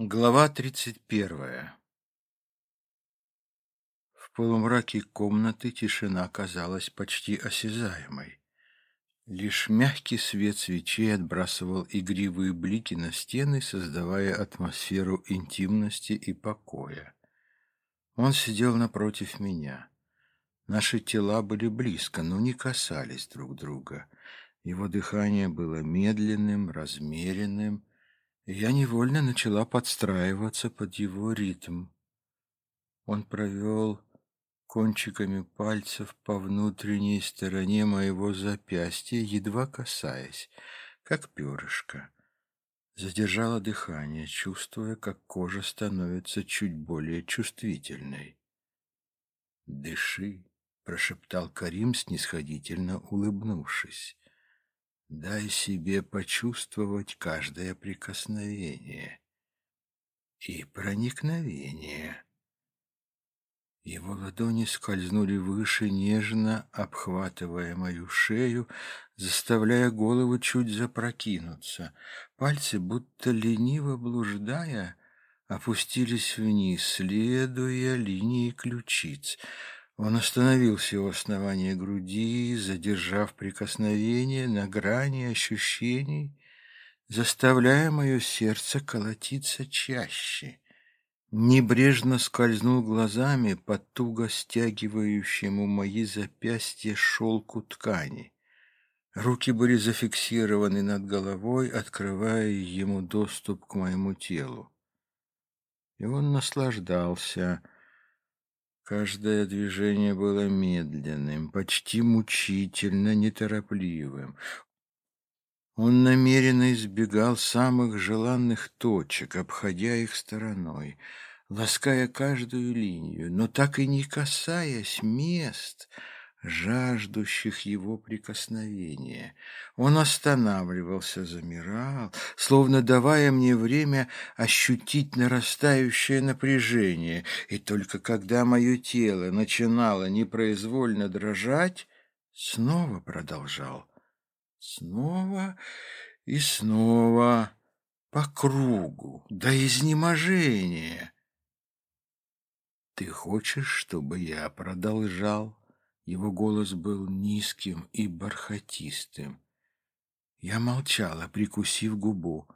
Глава тридцать первая В полумраке комнаты тишина казалась почти осязаемой. Лишь мягкий свет свечей отбрасывал игривые блики на стены, создавая атмосферу интимности и покоя. Он сидел напротив меня. Наши тела были близко, но не касались друг друга. Его дыхание было медленным, размеренным, я невольно начала подстраиваться под его ритм. Он провел кончиками пальцев по внутренней стороне моего запястья, едва касаясь, как перышко. Задержала дыхание, чувствуя, как кожа становится чуть более чувствительной. «Дыши», — прошептал Карим, снисходительно улыбнувшись. Дай себе почувствовать каждое прикосновение и проникновение. Его ладони скользнули выше, нежно обхватывая мою шею, заставляя голову чуть запрокинуться. Пальцы, будто лениво блуждая, опустились вниз, следуя линии ключиц — он остановился у основания груди, задержав прикосновение на грани ощущений, заставляя мое сердце колотиться чаще. Небрежно скользнул глазами по туго стягивающему мои запястья шелку ткани. Руки были зафиксированы над головой, открывая ему доступ к моему телу. И он наслаждался, Каждое движение было медленным, почти мучительно неторопливым. Он намеренно избегал самых желанных точек, обходя их стороной, лаская каждую линию, но так и не касаясь мест — жаждущих его прикосновения. Он останавливался, замирал, словно давая мне время ощутить нарастающее напряжение, и только когда мое тело начинало непроизвольно дрожать, снова продолжал. Снова и снова по кругу, до изнеможения. «Ты хочешь, чтобы я продолжал?» Его голос был низким и бархатистым. Я молчала, прикусив губу,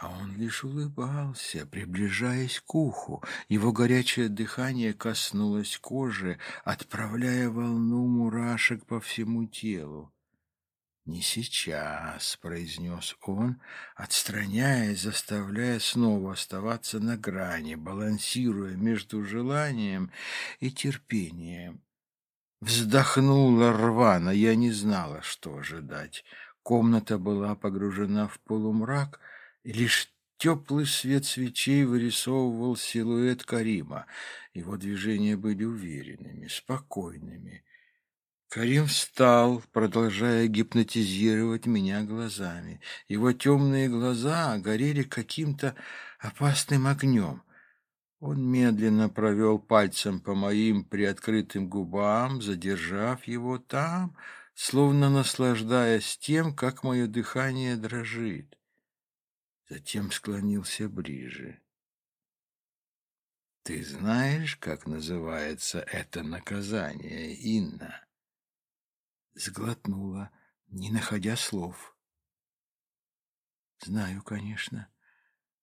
а он лишь улыбался, приближаясь к уху. Его горячее дыхание коснулось кожи, отправляя волну мурашек по всему телу. «Не сейчас», — произнес он, отстраняясь, заставляя снова оставаться на грани, балансируя между желанием и терпением. Вздохнула рвано, я не знала, что ожидать. Комната была погружена в полумрак, и лишь теплый свет свечей вырисовывал силуэт Карима. Его движения были уверенными, спокойными. Карим встал, продолжая гипнотизировать меня глазами. Его темные глаза горели каким-то опасным огнем. Он медленно провел пальцем по моим приоткрытым губам, задержав его там, словно наслаждаясь тем, как мое дыхание дрожит. Затем склонился ближе. «Ты знаешь, как называется это наказание, Инна?» Сглотнула, не находя слов. «Знаю, конечно».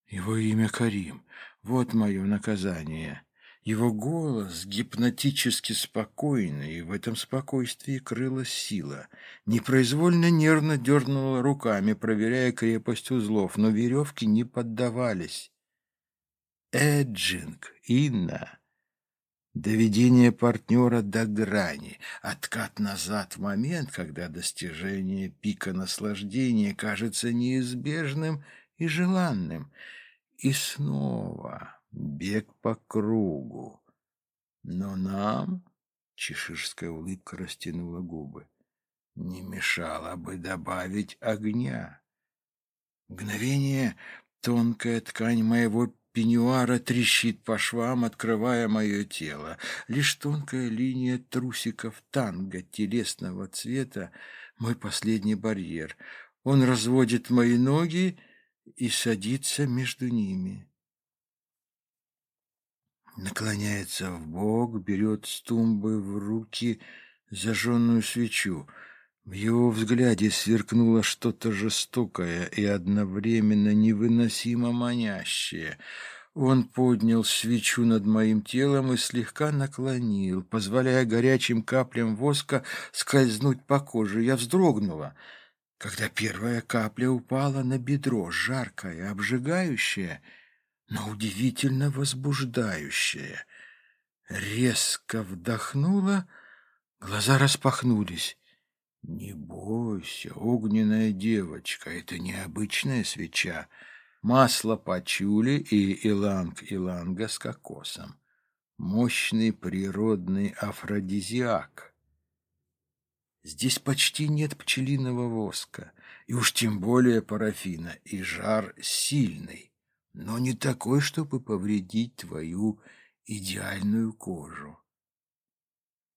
Его имя Карим. Вот мое наказание. Его голос гипнотически спокойный, и в этом спокойствии крылась сила. Непроизвольно нервно дернула руками, проверяя крепость узлов, но веревки не поддавались. Эджинг, Инна. Доведение партнера до грани, откат назад в момент, когда достижение пика наслаждения кажется неизбежным и желанным. И снова бег по кругу. Но нам, чеширская улыбка растянула губы, не мешало бы добавить огня. Мгновение тонкая ткань моего пеньюара трещит по швам, открывая мое тело. Лишь тонкая линия трусиков танго телесного цвета — мой последний барьер. Он разводит мои ноги и садится между ними. наклоняется в бок, берет с тумбы в руки зажженную свечу. В его взгляде сверкнуло что-то жестокое и одновременно невыносимо манящее. Он поднял свечу над моим телом и слегка наклонил, позволяя горячим каплям воска скользнуть по коже. Я вздрогнула, когда первая капля упала на бедро, жаркая, обжигающая — но удивительно возбуждающее. Резко вдохнула, глаза распахнулись. «Не бойся, огненная девочка, это необычная свеча. Масло пачули и иланг-иланга с кокосом. Мощный природный афродизиак. Здесь почти нет пчелиного воска, и уж тем более парафина, и жар сильный но не такой, чтобы повредить твою идеальную кожу.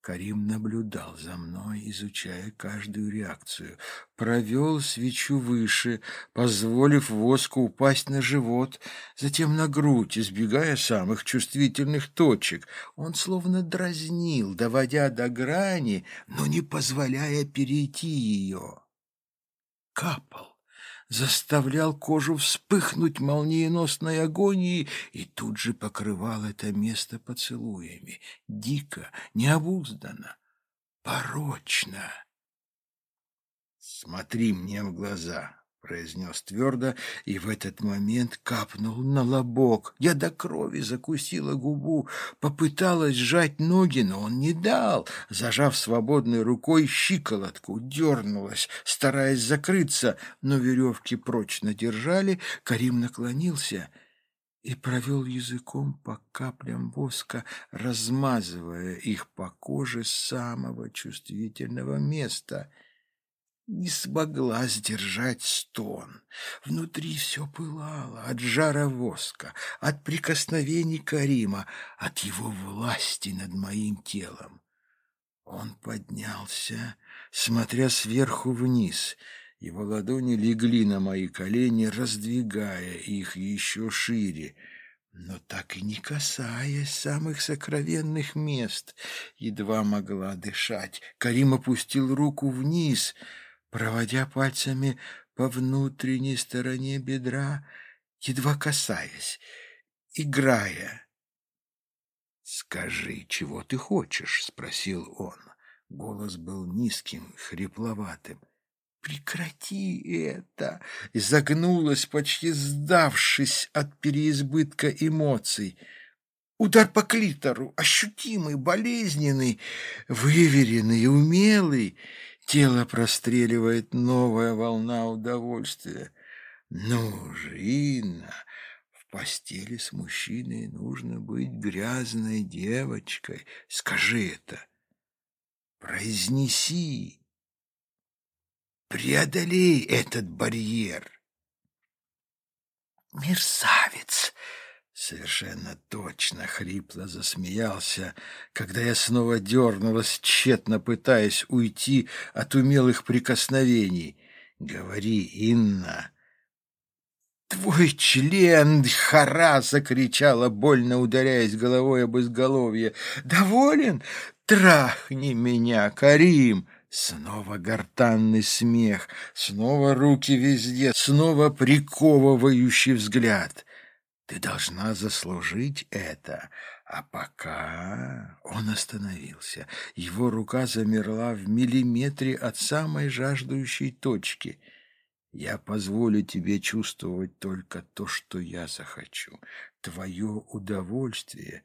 Карим наблюдал за мной, изучая каждую реакцию. Провел свечу выше, позволив воску упасть на живот, затем на грудь, избегая самых чувствительных точек. Он словно дразнил, доводя до грани, но не позволяя перейти ее. Капал заставлял кожу вспыхнуть молниеносной агонией и тут же покрывал это место поцелуями. Дико, необузданно, порочно. «Смотри мне в глаза», произнес твердо и в этот момент капнул на лобок. Я до крови закусила губу, попыталась сжать ноги, но он не дал. Зажав свободной рукой щиколотку, дернулась, стараясь закрыться, но веревки прочно держали. Карим наклонился и провел языком по каплям воска, размазывая их по коже самого чувствительного места — не смогла сдержать стон. Внутри все пылало от жара воска, от прикосновений Карима, от его власти над моим телом. Он поднялся, смотря сверху вниз. Его ладони легли на мои колени, раздвигая их еще шире, но так и не касаясь самых сокровенных мест. Едва могла дышать. Карим опустил руку вниз — проводя пальцами по внутренней стороне бедра, едва касаясь, играя. «Скажи, чего ты хочешь?» — спросил он. Голос был низким, хрипловатым. «Прекрати это!» — изогнулась, почти сдавшись от переизбытка эмоций. Удар по клитору, ощутимый, болезненный, выверенный, умелый — Тело простреливает новая волна удовольствия. Ну же, в постели с мужчиной нужно быть грязной девочкой. Скажи это. Произнеси. Преодолей этот барьер. Мерзавец! Совершенно точно хрипло засмеялся, когда я снова дернулась, тщетно пытаясь уйти от умелых прикосновений. «Говори, Инна!» «Твой член, хара!» — закричала, больно ударяясь головой об изголовье. «Доволен? Трахни меня, Карим!» Снова гортанный смех, снова руки везде, снова приковывающий взгляд — ты должна заслужить это. А пока он остановился. Его рука замерла в миллиметре от самой жаждущей точки. Я позволю тебе чувствовать только то, что я захочу. Твое удовольствие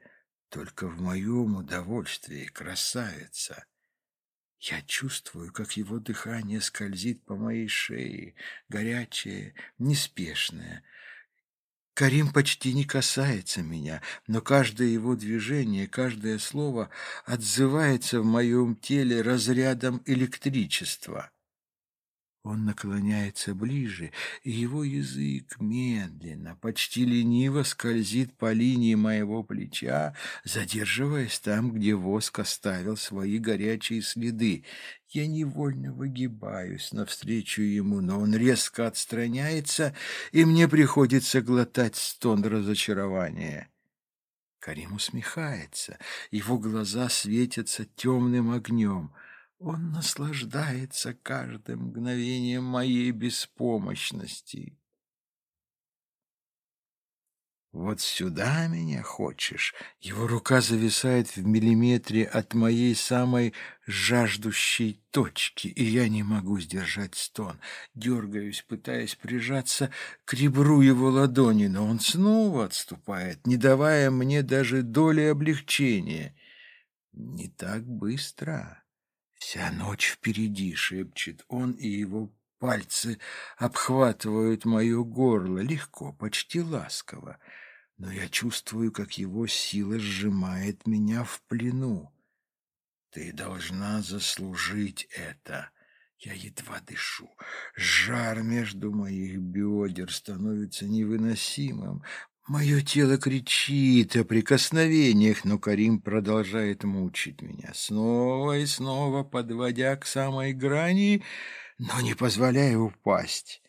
только в моем удовольствии, красавица. Я чувствую, как его дыхание скользит по моей шее, горячее, неспешное, Карим почти не касается меня, но каждое его движение, каждое слово отзывается в моем теле разрядом электричества. Он наклоняется ближе, и его язык медленно, почти лениво скользит по линии моего плеча, задерживаясь там, где воск оставил свои горячие следы. Я невольно выгибаюсь навстречу ему, но он резко отстраняется, и мне приходится глотать стон разочарования. Карим усмехается, его глаза светятся темным огнем. Он наслаждается каждым мгновением моей беспомощности. «Вот сюда меня хочешь?» Его рука зависает в миллиметре от моей самой жаждущей точки, и я не могу сдержать стон. Дергаюсь, пытаясь прижаться к ребру его ладони, но он снова отступает, не давая мне даже доли облегчения. «Не так быстро. Вся ночь впереди», — шепчет он, и его пальцы обхватывают мое горло легко, почти ласково но я чувствую, как его сила сжимает меня в плену. Ты должна заслужить это. Я едва дышу. Жар между моих бедер становится невыносимым. Мое тело кричит о прикосновениях, но Карим продолжает мучить меня, снова и снова подводя к самой грани, но не позволяя упасть.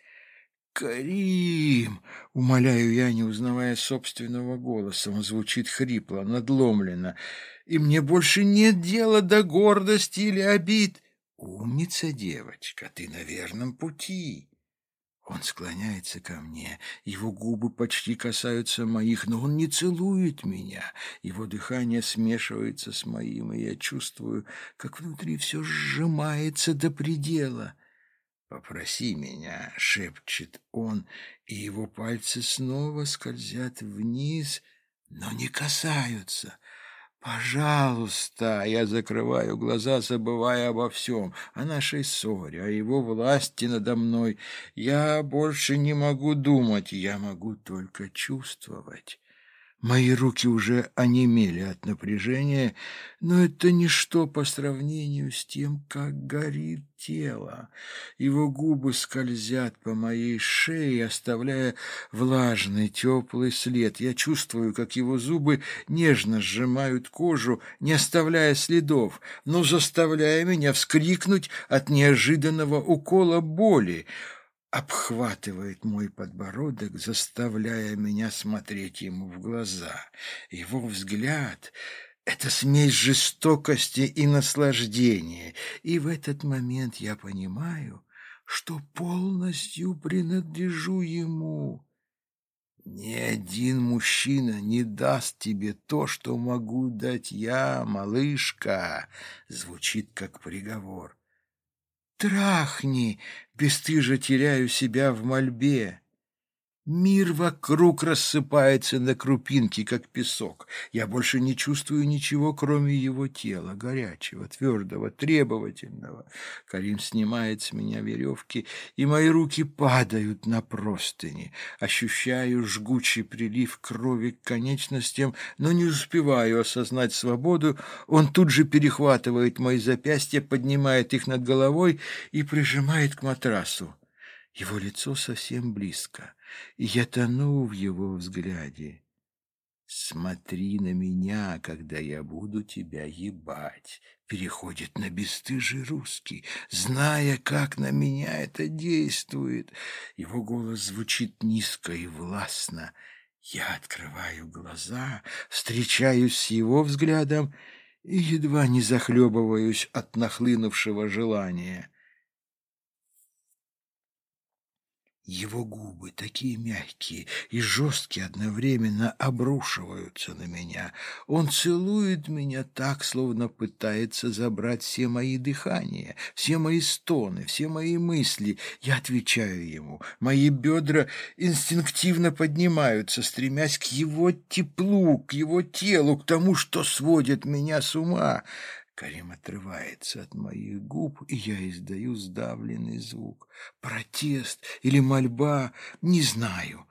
«Карим!» — умоляю я, не узнавая собственного голоса. Он звучит хрипло, надломленно. «И мне больше нет дела до гордости или обид!» «Умница, девочка, ты на верном пути!» Он склоняется ко мне, его губы почти касаются моих, но он не целует меня. Его дыхание смешивается с моим, и я чувствую, как внутри все сжимается до предела. «Попроси меня», — шепчет он, и его пальцы снова скользят вниз, но не касаются. «Пожалуйста!» — я закрываю глаза, забывая обо всем, о нашей ссоре, о его власти надо мной. Я больше не могу думать, я могу только чувствовать. Мои руки уже онемели от напряжения, но это ничто по сравнению с тем, как горит тело. Его губы скользят по моей шее, оставляя влажный теплый след. Я чувствую, как его зубы нежно сжимают кожу, не оставляя следов, но заставляя меня вскрикнуть от неожиданного укола боли обхватывает мой подбородок, заставляя меня смотреть ему в глаза. Его взгляд — это смесь жестокости и наслаждения, и в этот момент я понимаю, что полностью принадлежу ему. Ни один мужчина не даст тебе то, что могу дать я, малышка, звучит как приговор. Трахни, бесстыжо теряю себя в мольбе. Мир вокруг рассыпается на крупинки, как песок. Я больше не чувствую ничего, кроме его тела, горячего, твердого, требовательного. Карим снимает с меня веревки, и мои руки падают на простыни. Ощущаю жгучий прилив крови к конечностям, но не успеваю осознать свободу. Он тут же перехватывает мои запястья, поднимает их над головой и прижимает к матрасу. Его лицо совсем близко и я тону в его взгляде. «Смотри на меня, когда я буду тебя ебать», переходит на бесстыжий русский, зная, как на меня это действует. Его голос звучит низко и властно. Я открываю глаза, встречаюсь с его взглядом и едва не захлебываюсь от нахлынувшего желания. Его губы, такие мягкие и жесткие, одновременно обрушиваются на меня. Он целует меня так, словно пытается забрать все мои дыхания, все мои стоны, все мои мысли. Я отвечаю ему. Мои бедра инстинктивно поднимаются, стремясь к его теплу, к его телу, к тому, что сводит меня с ума. Карим отрывается от моих губ, и я издаю сдавленный звук. Протест или мольба, не знаю.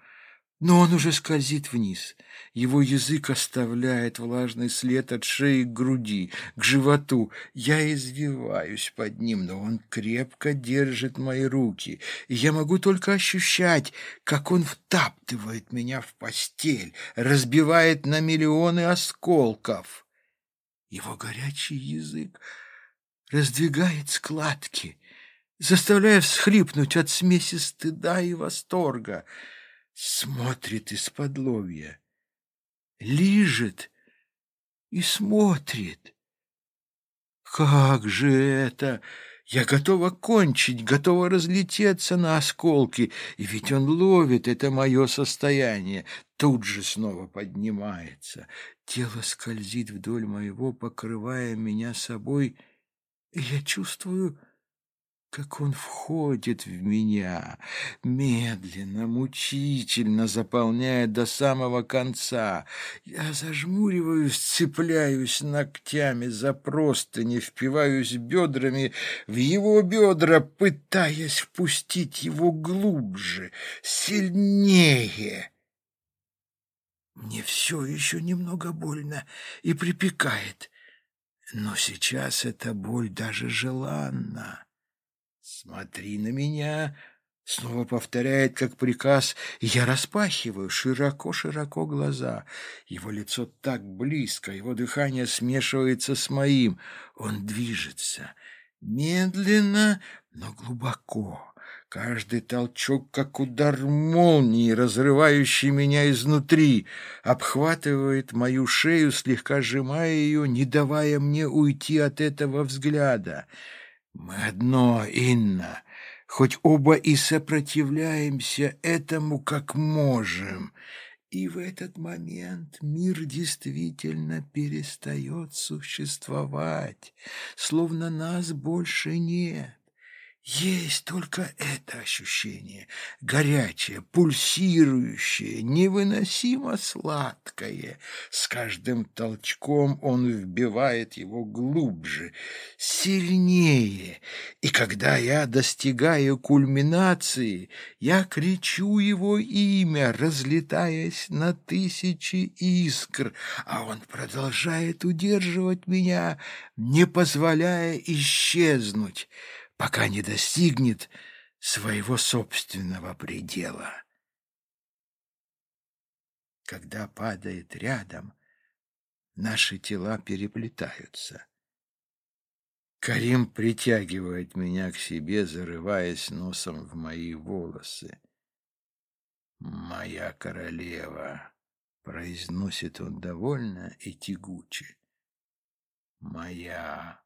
Но он уже скользит вниз. Его язык оставляет влажный след от шеи к груди, к животу. Я извиваюсь под ним, но он крепко держит мои руки. И я могу только ощущать, как он втаптывает меня в постель, разбивает на миллионы осколков. Его горячий язык раздвигает складки, заставляя всхлипнуть от смеси стыда и восторга. Смотрит из-под лобья, лижет и смотрит. Как же это? Я готова кончить, готова разлететься на осколки, и ведь он ловит это мое состояние, тут же снова поднимается. Тело скользит вдоль моего, покрывая меня собой, и я чувствую как он входит в меня, медленно, мучительно заполняя до самого конца. Я зажмуриваюсь, цепляюсь ногтями за простыни, впиваюсь бедрами в его бедра, пытаясь впустить его глубже, сильнее. Мне все еще немного больно и припекает, но сейчас эта боль даже желанна. «Смотри на меня!» Снова повторяет, как приказ, я распахиваю широко-широко глаза. Его лицо так близко, его дыхание смешивается с моим. Он движется медленно, но глубоко. Каждый толчок, как удар молнии, разрывающий меня изнутри, обхватывает мою шею, слегка сжимая ее, не давая мне уйти от этого взгляда. Мы одно, Инна, хоть оба и сопротивляемся этому как можем. И в этот момент мир действительно перестает существовать, словно нас больше нет. Есть только это ощущение, горячее, пульсирующее, невыносимо сладкое. С каждым толчком он вбивает его глубже, сильнее. И когда я достигаю кульминации, я кричу его имя, разлетаясь на тысячи искр, а он продолжает удерживать меня, не позволяя исчезнуть пока не достигнет своего собственного предела. Когда падает рядом, наши тела переплетаются. Карим притягивает меня к себе, зарываясь носом в мои волосы. «Моя королева», — произносит он довольно и тягуче. «Моя